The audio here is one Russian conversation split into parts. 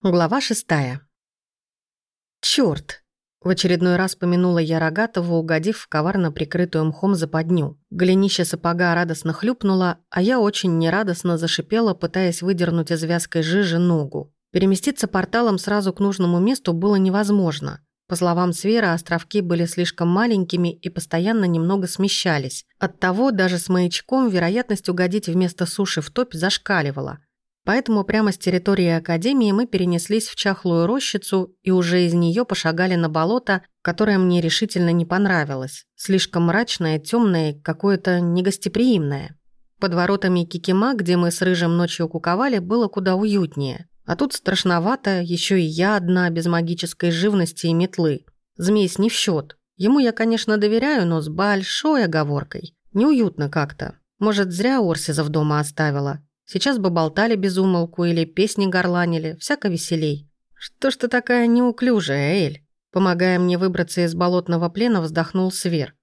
Глава шестая. Чёрт! В очередной раз помянула я Рогатову, угодив в коварно прикрытую мхом западню. Голенище сапога радостно хлюпнуло, а я очень нерадостно зашипела, пытаясь выдернуть из вязкой жижи ногу. Переместиться порталом сразу к нужному месту было невозможно. По словам Свера, островки были слишком маленькими и постоянно немного смещались. Оттого даже с маячком вероятность угодить вместо суши в топь зашкаливала – Поэтому прямо с территории Академии мы перенеслись в чахлую рощицу и уже из нее пошагали на болото, которое мне решительно не понравилось. Слишком мрачное, темное, какое-то негостеприимное. Под воротами Кикима, где мы с Рыжим ночью куковали, было куда уютнее. А тут страшновато, еще и я одна, без магической живности и метлы. Змейс не в счет. Ему я, конечно, доверяю, но с большой оговоркой. Неуютно как-то. Может, зря Орсизов дома оставила. Сейчас бы болтали без умолку или песни горланили, всяко веселей. Что ж ты такая неуклюжая, Эль? Помогая мне выбраться из болотного плена, вздохнул Свер.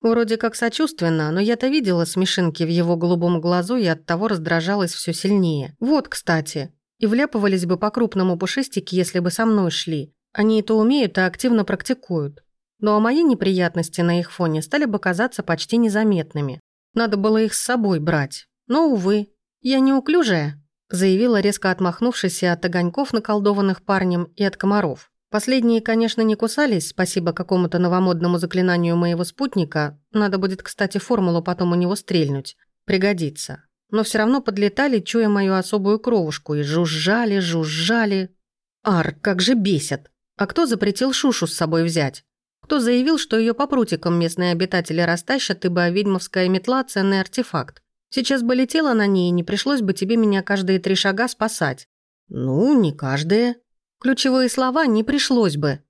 Вроде как сочувственно, но я-то видела смешинки в его голубом глазу и оттого раздражалась все сильнее. Вот, кстати. И вляпывались бы по-крупному пушистики, если бы со мной шли. Они это умеют и активно практикуют. Ну а мои неприятности на их фоне стали бы казаться почти незаметными. Надо было их с собой брать. Но, увы, «Я неуклюжая», – заявила, резко отмахнувшись от огоньков, наколдованных парнем, и от комаров. Последние, конечно, не кусались, спасибо какому-то новомодному заклинанию моего спутника. Надо будет, кстати, формулу потом у него стрельнуть. Пригодится. Но все равно подлетали, чуя мою особую кровушку, и жужжали, жужжали. Ар, как же бесят! А кто запретил Шушу с собой взять? Кто заявил, что ее по прутикам местные обитатели растащат, ибо ведьмовская метла – ценный артефакт? Сейчас бы летела на ней, не пришлось бы тебе меня каждые три шага спасать. Ну, не каждые. Ключевые слова не пришлось бы.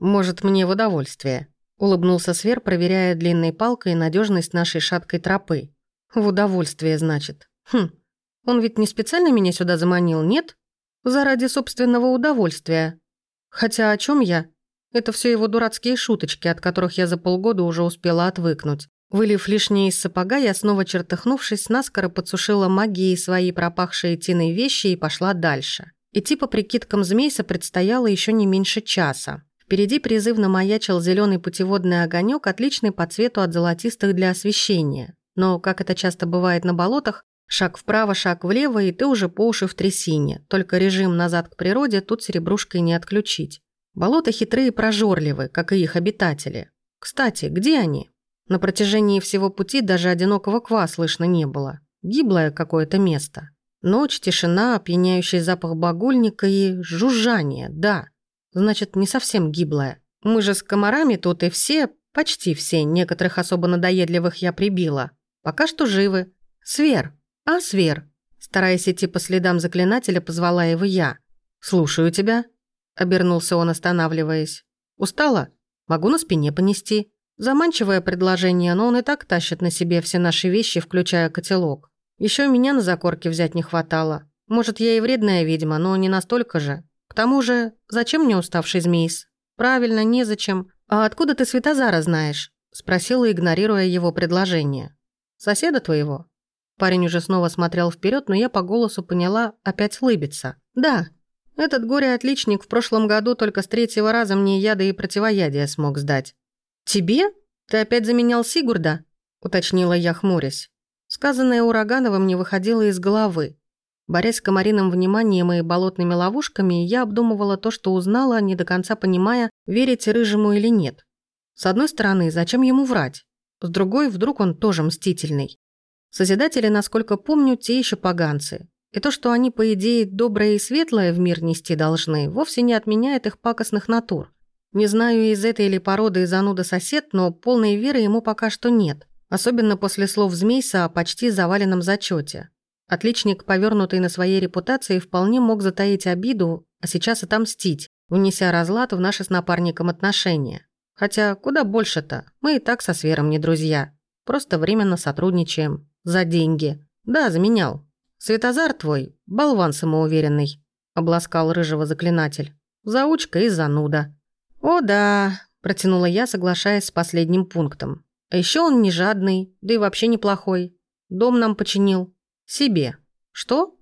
Может, мне в удовольствие. Улыбнулся Свер, проверяя длинной палкой надежность нашей шаткой тропы. В удовольствие, значит. Хм, он ведь не специально меня сюда заманил, нет? Заради собственного удовольствия. Хотя о чем я? Это все его дурацкие шуточки, от которых я за полгода уже успела отвыкнуть. Вылив лишнее из сапога, я снова чертыхнувшись, наскоро подсушила магией свои пропахшие тиной вещи и пошла дальше. Идти по прикидкам змейса предстояло еще не меньше часа. Впереди призывно маячил зеленый путеводный огонек, отличный по цвету от золотистых для освещения. Но, как это часто бывает на болотах, шаг вправо, шаг влево, и ты уже по уши в трясине. Только режим назад к природе тут серебрушкой не отключить. Болота хитрые и прожорливы, как и их обитатели. Кстати, где они? На протяжении всего пути даже одинокого ква слышно не было. Гиблое какое-то место. Ночь, тишина, опьяняющий запах багульника и жужжание, да. Значит, не совсем гиблое. Мы же с комарами тут и все, почти все, некоторых особо надоедливых я прибила. Пока что живы. Свер, а Свер? Стараясь идти по следам заклинателя, позвала его я. «Слушаю тебя», — обернулся он, останавливаясь. «Устала? Могу на спине понести». Заманчивое предложение, но он и так тащит на себе все наши вещи, включая котелок. Еще меня на закорке взять не хватало. Может, я и вредная ведьма, но не настолько же. К тому же, зачем мне уставший змейс? Правильно, незачем. А откуда ты Светозара знаешь? Спросила, игнорируя его предложение. Соседа твоего? Парень уже снова смотрел вперед, но я по голосу поняла, опять лыбится. Да, этот горе-отличник в прошлом году только с третьего раза мне яды и противоядия смог сдать. «Тебе? Ты опять заменял Сигурда?» – уточнила я, хмурясь. Сказанное Урагановым не выходило из головы. Борясь с комариным вниманием и болотными ловушками, я обдумывала то, что узнала, не до конца понимая, верить рыжему или нет. С одной стороны, зачем ему врать? С другой, вдруг он тоже мстительный. Созидатели, насколько помню, те еще поганцы. И то, что они, по идее, доброе и светлое в мир нести должны, вовсе не отменяет их пакостных натур. Не знаю, из этой или породы зануда сосед, но полной веры ему пока что нет. Особенно после слов Змейса о почти заваленном зачете. Отличник, повернутый на своей репутации, вполне мог затаить обиду, а сейчас отомстить, унеся разлад в наши с напарником отношения. Хотя куда больше-то, мы и так со Свером не друзья. Просто временно сотрудничаем. За деньги. Да, заменял. Светозар твой, болван самоуверенный, обласкал рыжего заклинатель. Заучка и зануда. «О да», – протянула я, соглашаясь с последним пунктом. «А еще он не жадный, да и вообще неплохой. Дом нам починил. Себе. Что?»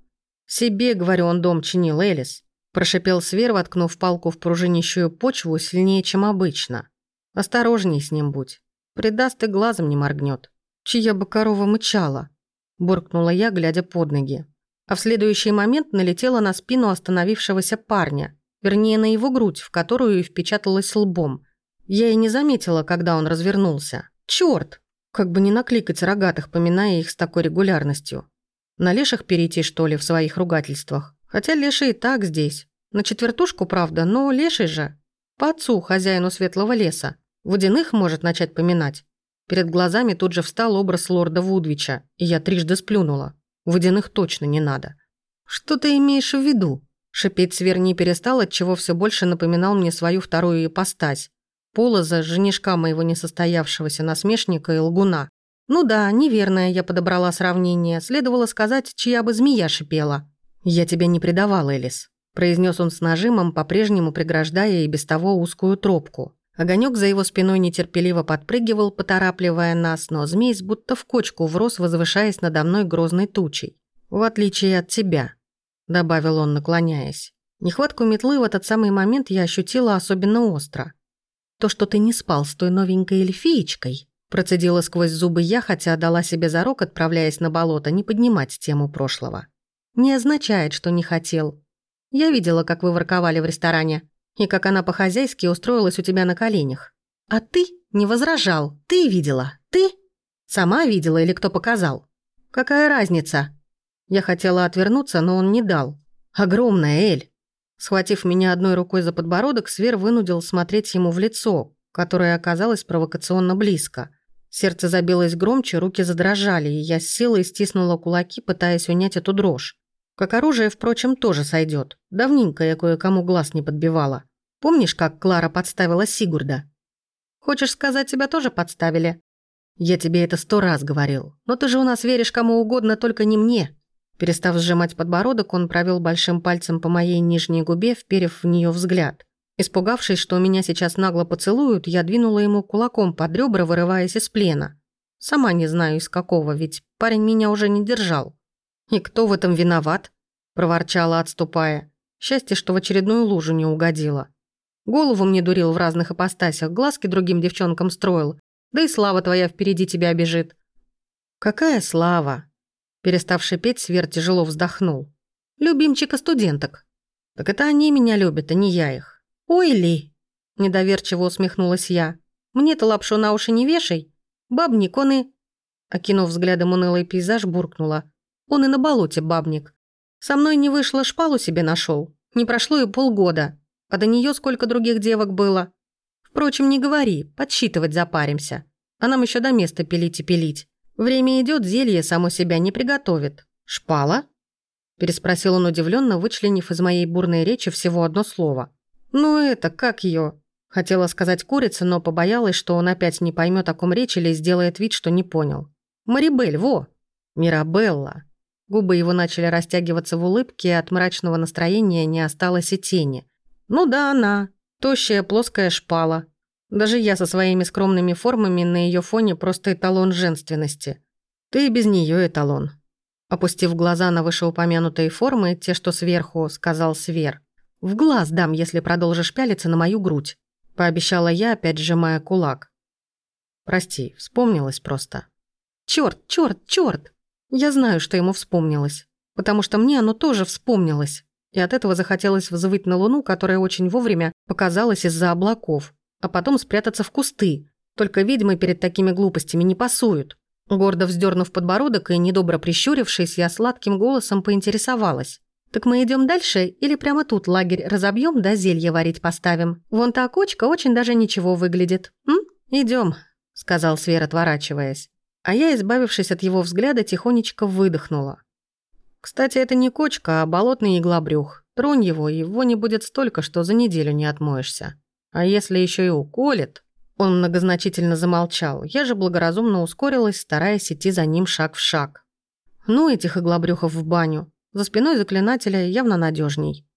«Себе, говорю, он дом чинил, Элис», – Прошипел Свер, воткнув палку в пружинищую почву сильнее, чем обычно. «Осторожней с ним будь. Предаст и глазом не моргнет. Чья бы корова мычала?» Буркнула я, глядя под ноги. А в следующий момент налетела на спину остановившегося парня. Вернее, на его грудь, в которую и впечаталась лбом. Я и не заметила, когда он развернулся. Чёрт! Как бы не накликать рогатых, поминая их с такой регулярностью. На леших перейти, что ли, в своих ругательствах? Хотя леший и так здесь. На четвертушку, правда, но леший же. По отцу, хозяину светлого леса. Водяных может начать поминать. Перед глазами тут же встал образ лорда Вудвича, и я трижды сплюнула. Водяных точно не надо. «Что ты имеешь в виду?» Шипеть Свер не перестал, отчего все больше напоминал мне свою вторую ипостась. Полоза, женишка моего несостоявшегося насмешника и лгуна. Ну да, неверное я подобрала сравнение. Следовало сказать, чья бы змея шипела. «Я тебя не предавал, Элис», – произнес он с нажимом, по-прежнему преграждая и без того узкую тропку. Огонек за его спиной нетерпеливо подпрыгивал, поторапливая нас, но змей будто в кочку врос, возвышаясь надо мной грозной тучей. «В отличие от тебя», – добавил он, наклоняясь. Нехватку метлы в этот самый момент я ощутила особенно остро. То, что ты не спал с той новенькой эльфиечкой, процедила сквозь зубы я, хотя дала себе зарок, отправляясь на болото, не поднимать тему прошлого. Не означает, что не хотел. Я видела, как вы ворковали в ресторане, и как она по-хозяйски устроилась у тебя на коленях. А ты не возражал. Ты видела. Ты? Сама видела или кто показал? Какая разница? Я хотела отвернуться, но он не дал. Огромная Эль. Схватив меня одной рукой за подбородок, Свер вынудил смотреть ему в лицо, которое оказалось провокационно близко. Сердце забилось громче, руки задрожали, и я с силой стиснула кулаки, пытаясь унять эту дрожь. Как оружие, впрочем, тоже сойдет. Давненько я кое-кому глаз не подбивала. Помнишь, как Клара подставила Сигурда? Хочешь сказать, тебя тоже подставили? Я тебе это сто раз говорил. Но ты же у нас веришь кому угодно, только не мне. Перестав сжимать подбородок, он провел большим пальцем по моей нижней губе, вперев в нее взгляд. Испугавшись, что меня сейчас нагло поцелуют, я двинула ему кулаком под ребра, вырываясь из плена. Сама не знаю из какого, ведь парень меня уже не держал. «И кто в этом виноват?» – проворчала, отступая. Счастье, что в очередную лужу не угодила. Голову мне дурил в разных ипостасях, глазки другим девчонкам строил. Да и слава твоя впереди тебя бежит. «Какая слава?» Перестав шипеть, Свер тяжело вздохнул. «Любимчика студенток». «Так это они меня любят, а не я их». «Ой, Ли!» Недоверчиво усмехнулась я. «Мне-то лапшу на уши не вешай. Бабник, он и...» Окинув взглядом унылый пейзаж, буркнула. «Он и на болоте бабник. Со мной не вышло, шпалу себе нашел. Не прошло и полгода. А до нее сколько других девок было. Впрочем, не говори, подсчитывать запаримся. А нам еще до места пилить и пилить. Время идет, зелье само себя не приготовит. Шпала? Переспросил он удивленно, вычленив из моей бурной речи всего одно слово. Ну это, как ее? Хотела сказать курица, но побоялась, что он опять не поймет, о ком речь, или сделает вид, что не понял. Марибель, во! Мирабелла. Губы его начали растягиваться в улыбке, и от мрачного настроения не осталось и тени. Ну да, она. Тощая, плоская шпала. Даже я со своими скромными формами на ее фоне просто эталон женственности. Ты и без нее эталон. Опустив глаза на вышеупомянутые формы, те, что сверху, сказал Свер. «В глаз дам, если продолжишь пялиться на мою грудь», – пообещала я, опять сжимая кулак. «Прости, вспомнилось просто». «Чёрт, чёрт, чёрт!» Я знаю, что ему вспомнилось, потому что мне оно тоже вспомнилось, и от этого захотелось взвыть на луну, которая очень вовремя показалась из-за облаков, а потом спрятаться в кусты. Только ведьмы перед такими глупостями не пасуют. Гордо вздернув подбородок и недобро прищурившись, я сладким голосом поинтересовалась. «Так мы идем дальше или прямо тут лагерь разобьем, да зелье варить поставим? Вон та кочка очень даже ничего выглядит. М? Идем, сказал Свер, отворачиваясь. А я, избавившись от его взгляда, тихонечко выдохнула. Кстати, это не кочка, а болотный иглобрюх. Тронь его, и его не будет столько, что за неделю не отмоешься. А если еще и уколет? Он многозначительно замолчал. Я же благоразумно ускорилась, стараясь идти за ним шаг в шаг. Ну, этих иглобрюхов в баню. За спиной заклинателя явно надежней.